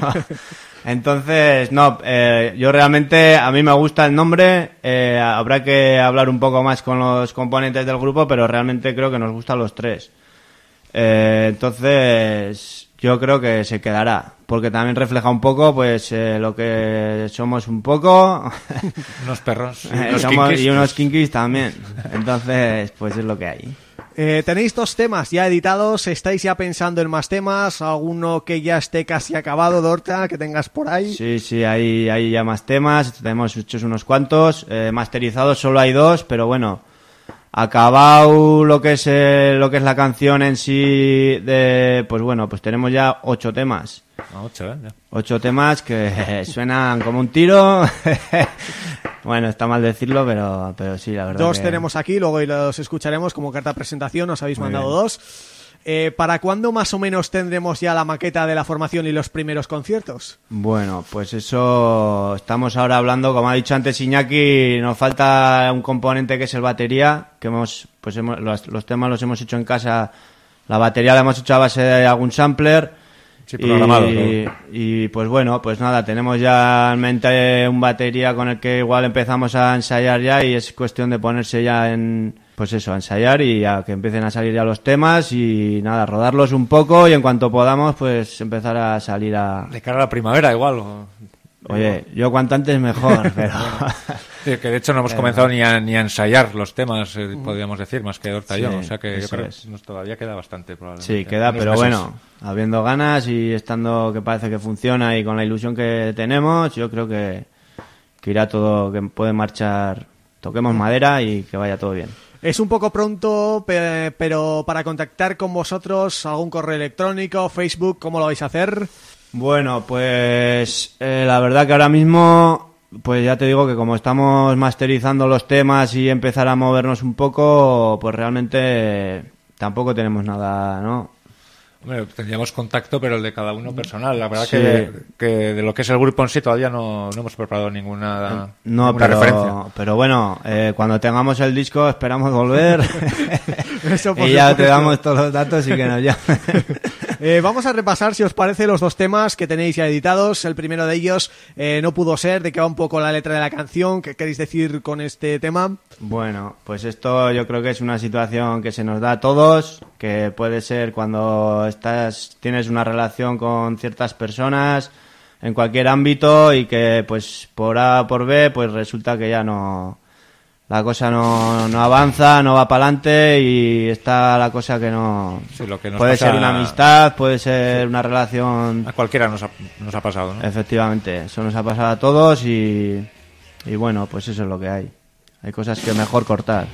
Entonces, no, eh, yo realmente, a mí me gusta el nombre, eh, habrá que hablar un poco más con los componentes del grupo, pero realmente creo que nos gustan los tres. Eh, entonces, yo creo que se quedará, porque también refleja un poco pues eh, lo que somos un poco. unos perros. Y unos, somos, y también. Entonces, pues es lo que hay. Eh, tenéis dos temas ya editados, estáis ya pensando en más temas, alguno que ya esté casi acabado, Dorta, que tengas por ahí. Sí, sí, hay, hay ya más temas, tenemos hechos unos cuantos, eh, masterizados solo hay dos, pero bueno, acabado lo que es eh, lo que es la canción en sí, de, pues bueno, pues tenemos ya ocho temas. Ah, ¿eh? Ocho, temas que suenan como un tiro. bueno, está mal decirlo, pero, pero sí, la verdad. Dos tenemos aquí, luego los escucharemos como carta de presentación, nos habéis mandado dos. Eh, ¿Para cuándo más o menos tendremos ya la maqueta de la formación y los primeros conciertos? Bueno, pues eso estamos ahora hablando, como ha dicho antes Iñaki, nos falta un componente que es el batería, que hemos, pues hemos, los, los temas los hemos hecho en casa, la batería la hemos hecho a base de algún sampler, Sí, programado. Y, y, pues bueno, pues nada, tenemos ya en mente un batería con el que igual empezamos a ensayar ya y es cuestión de ponerse ya en, pues eso, a ensayar y a que empiecen a salir ya los temas y nada, rodarlos un poco y en cuanto podamos, pues empezar a salir a... De cara a la primavera igual. Oye, yo cuanto antes mejor, pero... sí, que de hecho no hemos pero... comenzado ni a, ni a ensayar los temas, eh, podríamos decir, más que Horta sí, yo. O sea que yo creo que nos todavía queda bastante, probablemente. Sí, queda, pero meses. bueno, habiendo ganas y estando que parece que funciona y con la ilusión que tenemos, yo creo que, que irá todo, que puede marchar, toquemos madera y que vaya todo bien. Es un poco pronto, pero para contactar con vosotros, algún correo electrónico, Facebook, ¿cómo lo vais a hacer? Bueno, pues eh, la verdad que ahora mismo, pues ya te digo que como estamos masterizando los temas y empezar a movernos un poco, pues realmente tampoco tenemos nada, ¿no? Hombre, tendríamos contacto, pero el de cada uno personal. La verdad que, de lo que es el grupo en sí todavía no, no hemos preparado ninguna, no, pero, referencia. Pero bueno, eh, cuando tengamos el disco esperamos volver. Y ya te damos todos los datos y que nos llamen. Eh, vamos a repasar, si os parece, los dos temas que tenéis ya editados. El primero de ellos, eh, No pudo ser, de que va un poco la letra de la canción. ¿Qué queréis decir con este tema? Bueno, pues esto yo creo que es una situación que se nos da a todos, que puede ser cuando estás tienes una relación con ciertas personas en cualquier ámbito y que pues por A por B pues resulta que ya no la cosa no, no avanza, no va para adelante y está la cosa que no... Sí, lo que puede ser una amistad, puede ser una relación... A cualquiera nos ha, nos ha pasado, ¿no? Efectivamente, eso nos ha pasado a todos y, y bueno, pues eso es lo que hay. Hay cosas que mejor cortar.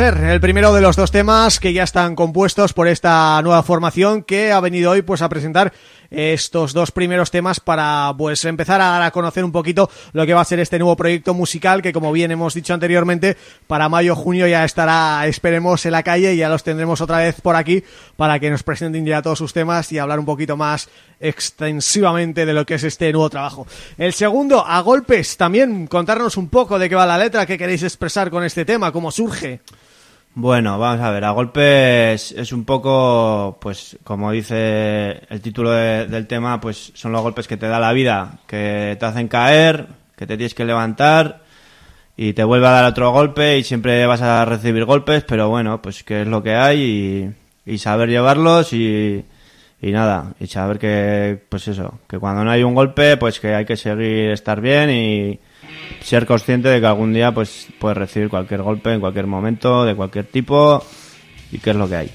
El primero de los dos temas que ya están compuestos por esta nueva formación que ha venido hoy pues a presentar estos dos primeros temas para pues empezar a dar a conocer un poquito lo que va a ser este nuevo proyecto musical que como bien hemos dicho anteriormente para mayo junio ya estará esperemos en la calle y ya los tendremos otra vez por aquí para que nos presenten ya todos sus temas y hablar un poquito más extensivamente de lo que es este nuevo trabajo. El segundo, a golpes, también contarnos un poco de qué va la letra, qué queréis expresar con este tema, cómo surge. Bueno, vamos a ver, a golpes es un poco, pues como dice el título del tema, pues son los golpes que te da la vida, que te hacen caer, que te tienes que levantar y te vuelve a dar otro golpe y siempre vas a recibir golpes, pero bueno, pues que es lo que hay y, saber llevarlos y, y nada, y saber que, pues eso, que cuando no hay un golpe, pues que hay que seguir estar bien y ser consciente de que algún día pues puedes recibir cualquier golpe en cualquier momento, de cualquier tipo y qué es lo que hay.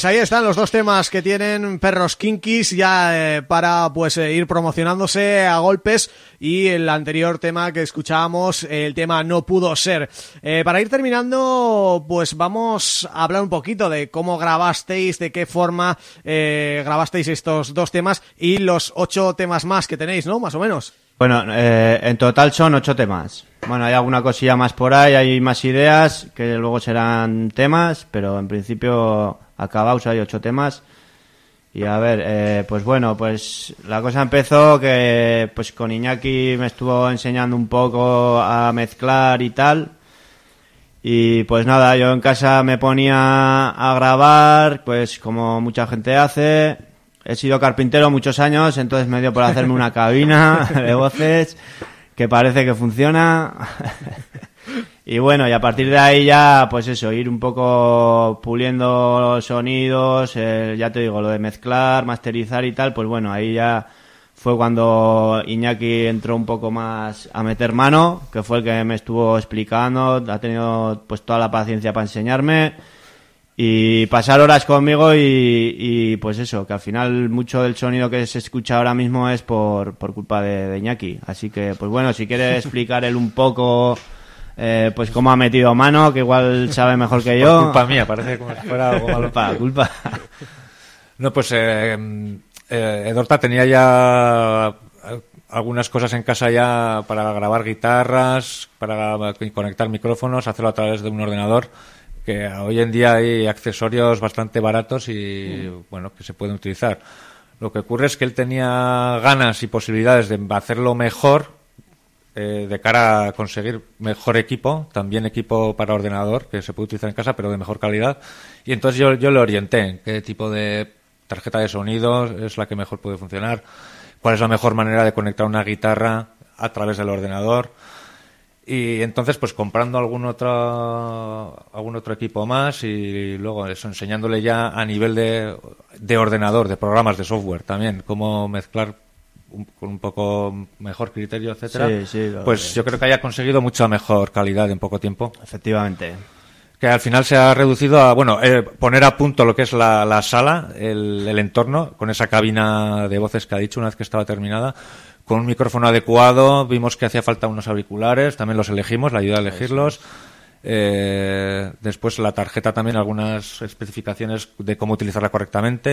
Pues ahí están los dos temas que tienen Perros Kinkis ya eh, para pues eh, ir promocionándose a golpes y el anterior tema que escuchábamos, el tema No Pudo Ser. Eh, para ir terminando, pues vamos a hablar un poquito de cómo grabasteis, de qué forma eh, grabasteis estos dos temas y los ocho temas más que tenéis, ¿no? Más o menos. Bueno, en total son ocho temas. Bueno, hay alguna cosilla más por ahí, hay más ideas que luego serán temas, pero en principio acabados hay ocho temas. Y a ver, eh, pues bueno, pues la cosa empezó que pues con Iñaki me estuvo enseñando un poco a mezclar y tal. Y pues nada, yo en casa me ponía a grabar, pues como mucha gente hace. He sido carpintero muchos años, entonces me dio por hacerme una cabina de voces que parece que funciona. y bueno, y a partir de ahí ya, pues eso, ir un poco puliendo los sonidos, eh, ya te digo, lo de mezclar, masterizar y tal, pues bueno, ahí ya fue cuando Iñaki entró un poco más a meter mano, que fue el que me estuvo explicando, ha tenido pues toda la paciencia para enseñarme y pasar horas conmigo y, y, pues eso, que al final mucho del sonido que se escucha ahora mismo es por, por culpa de, de Iñaki. Así que, pues bueno, si quiere explicar él un poco eh, pues cómo ha metido mano, que igual sabe mejor que yo. Por culpa mía, parece como si fuera algo malo. Culpa, culpa. No, pues eh, eh, Edorta tenía ya algunas cosas en casa ya para grabar guitarras, para conectar micrófonos, hacerlo a través de un ordenador que hoy en día hay accesorios bastante baratos y bueno que se pueden utilizar. Lo que ocurre es que él tenía ganas y posibilidades de hacerlo mejor eh, de cara a conseguir mejor equipo, también equipo para ordenador que se puede utilizar en casa pero de mejor calidad. Y entonces yo, yo le orienté en qué tipo de tarjeta de sonido es la que mejor puede funcionar, cuál es la mejor manera de conectar una guitarra a través del ordenador y entonces pues comprando algún otro algún otro equipo más y luego eso enseñándole ya a nivel de, de ordenador de programas de software también cómo mezclar un, con un poco mejor criterio etcétera Sí, sí, lo pues yo creo que haya conseguido mucha mejor calidad en poco tiempo. Efectivamente. que al final se ha reducido a bueno eh, poner a punto lo que es la, la sala el, el entorno con esa cabina de voces que ha dicho una vez que estaba terminada con un micrófono adecuado vimos que hacía falta unos auriculares también los elegimos la ayuda a elegirlos Eh, después la tarjeta también algunas especificaciones de cómo utilizarla correctamente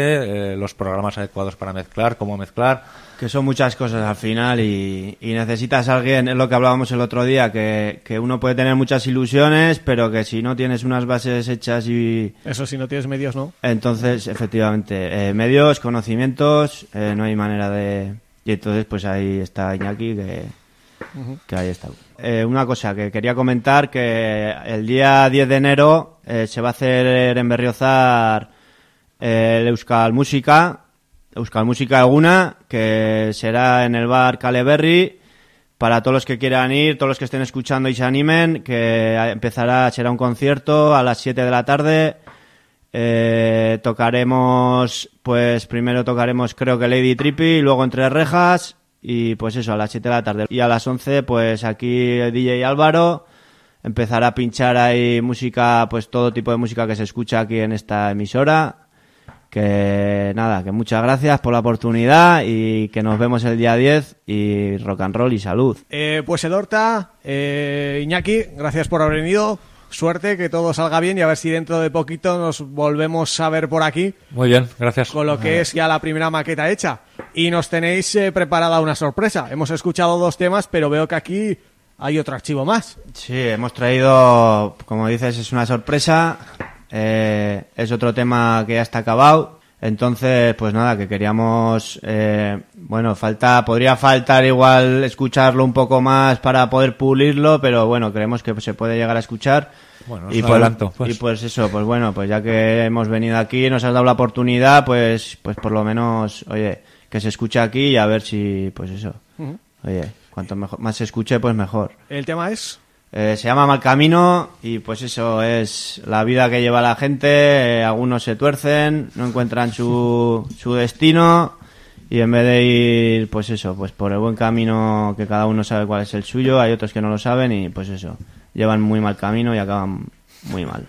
eh, los programas adecuados para mezclar cómo mezclar Que son muchas cosas al final y, y necesitas a alguien, es lo que hablábamos el otro día, que, que uno puede tener muchas ilusiones, pero que si no tienes unas bases hechas y... Eso si no tienes medios, ¿no? Entonces, efectivamente, eh, medios, conocimientos, eh, no hay manera de... Y entonces, pues ahí está Iñaki, que, que ahí está. Eh, una cosa que quería comentar, que el día 10 de enero eh, se va a hacer en Berriozar eh, el Euskal Música, Euskal Música alguna, que será en el bar Caleberry, para todos los que quieran ir, todos los que estén escuchando y se animen, que empezará, será un concierto a las 7 de la tarde, tocaremos, pues primero tocaremos creo que Lady Trippy, luego Entre Rejas y pues eso, a las 7 de la tarde. Y a las 11 pues aquí DJ Álvaro empezará a pinchar ahí música, pues todo tipo de música que se escucha aquí en esta emisora. Que nada, que muchas gracias por la oportunidad y que nos vemos el día 10 y rock and roll y salud. Eh, pues Edorta, eh, Iñaki, gracias por haber venido. Suerte, que todo salga bien y a ver si dentro de poquito nos volvemos a ver por aquí muy bien gracias con lo que es ya la primera maqueta hecha. Y nos tenéis eh, preparada una sorpresa. Hemos escuchado dos temas, pero veo que aquí hay otro archivo más. Sí, hemos traído, como dices, es una sorpresa. eh, es otro tema que ya está acabado. Entonces, pues nada, que queríamos, eh, bueno, falta, podría faltar igual escucharlo un poco más para poder pulirlo, pero bueno, creemos que se puede llegar a escuchar. Bueno, y os pues, adelanto, pues. y pues eso, pues bueno, pues ya que hemos venido aquí, nos has dado la oportunidad, pues, pues por lo menos, oye, que se escuche aquí y a ver si, pues eso, oye, cuanto mejor, más se escuche, pues mejor. El tema es... Eh, se llama Mal Camino y pues eso es la vida que lleva la gente. eh, algunos se tuercen, no encuentran su, su destino y en vez de ir, pues eso, pues por el buen camino que cada uno sabe cuál es el suyo, hay otros que no lo saben y pues eso, llevan muy mal camino y acaban muy mal.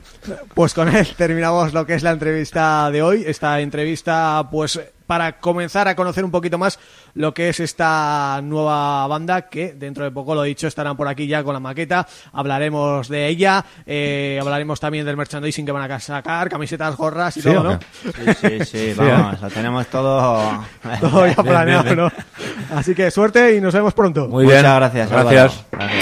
Pues con él terminamos lo que es la entrevista de hoy. Esta entrevista, pues para comenzar a conocer un poquito más lo que es esta nueva banda que dentro de poco, lo dicho, estarán por aquí ya con la maqueta. Hablaremos de ella, eh, hablaremos también del merchandising que van a sacar, camisetas, gorras y todo, ¿no? Sí, sí, sí, vamos, lo tenemos todo... todo ya planeado, ¿no? Así que suerte y nos vemos pronto. Muy bien. Muchas gracias. Gracias. Álvaro. Gracias.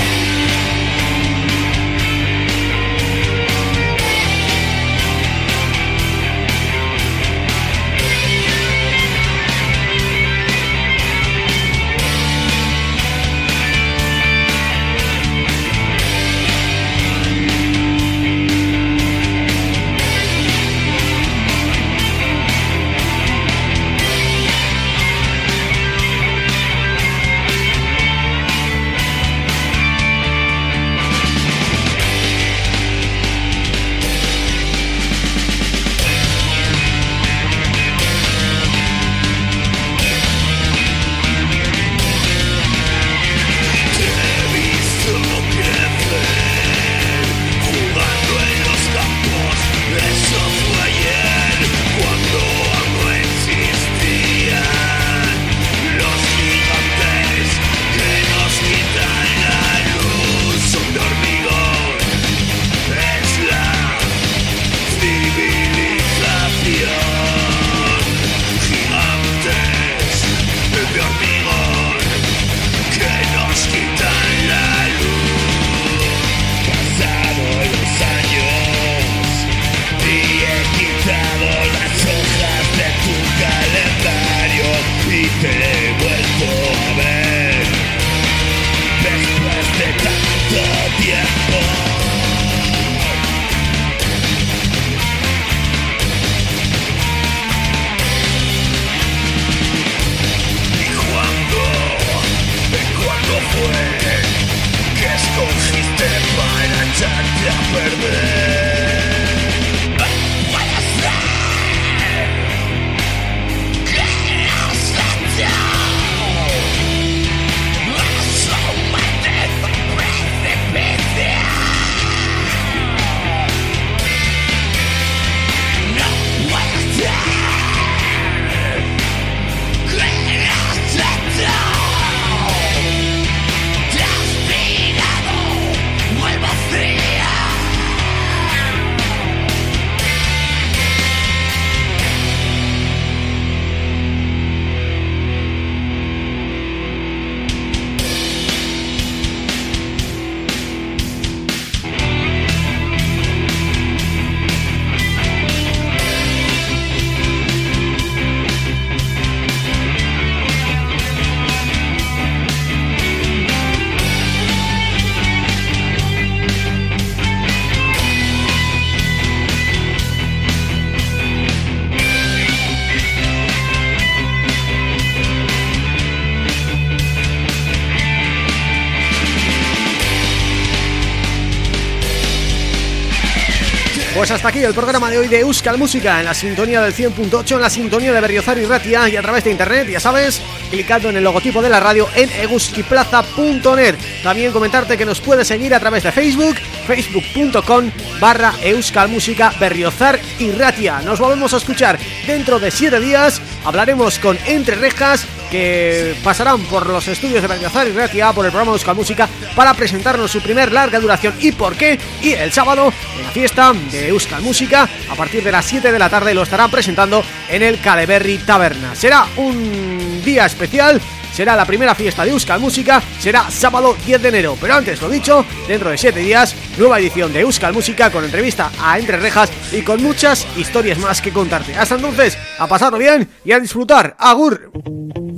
Pues hasta aquí el programa de hoy de Euskal Música en la sintonía del 100.8, en la sintonía de Berriozar y Ratia y a través de internet, ya sabes, clicando en el logotipo de la radio en eguskiplaza.net. También comentarte que nos puedes seguir a través de Facebook, facebook.com barra Euskal Música Berriozar y Ratia. Nos volvemos a escuchar dentro de siete días, hablaremos con Entre Rejas que pasarán por los estudios de Berriozar y Ratia por el programa Euskal Música para presentarnos su primer larga duración y por qué, y el sábado en la fiesta de Euskal Música a partir de las 7 de la tarde lo estarán presentando en el Caleberry Taberna. Será un día especial será la primera fiesta de Euskal Música, será sábado 10 de enero. Pero antes, lo dicho, dentro de 7 días, nueva edición de Euskal Música con entrevista a Entre Rejas y con muchas historias más que contarte. Hasta entonces, a pasarlo bien y a disfrutar. ¡Agur!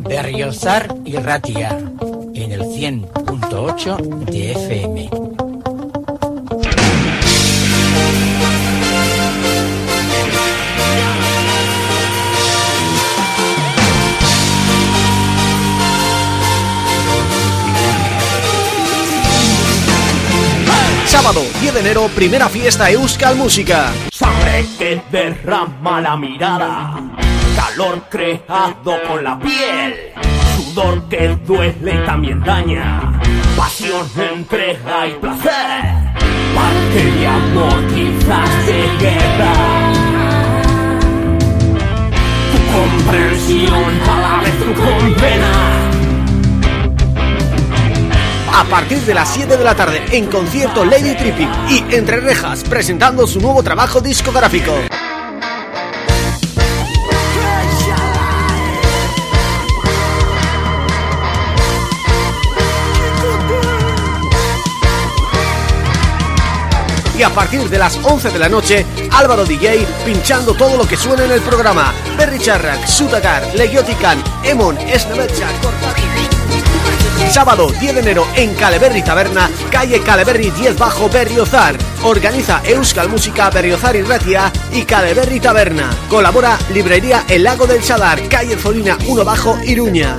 Berriozar y Ratia en el 100.8 de FM. Sábado 10 de enero, primera fiesta Euskal Música. Sangre que derrama la mirada, calor creado con la piel, sudor que duele y también daña, pasión, entrega y placer, Aparte de amor, quizás de guerra. Tu comprensión a la vez tu condena. A partir de las 7 de la tarde en concierto Lady Trippy y Entre Rejas presentando su nuevo trabajo discográfico. Y a partir de las 11 de la noche, Álvaro DJ pinchando todo lo que suena en el programa. Berry Charrak, Sutagar, Legiotican, Emon, Esnemetcha, Sábado 10 de enero en Caleberry Taberna, calle Caleberry 10 bajo Berriozar. Organiza Euskal Música Berriozar y Ratia y Caleberry Taberna. Colabora Librería El Lago del Sadar, calle Zolina 1 bajo Iruña.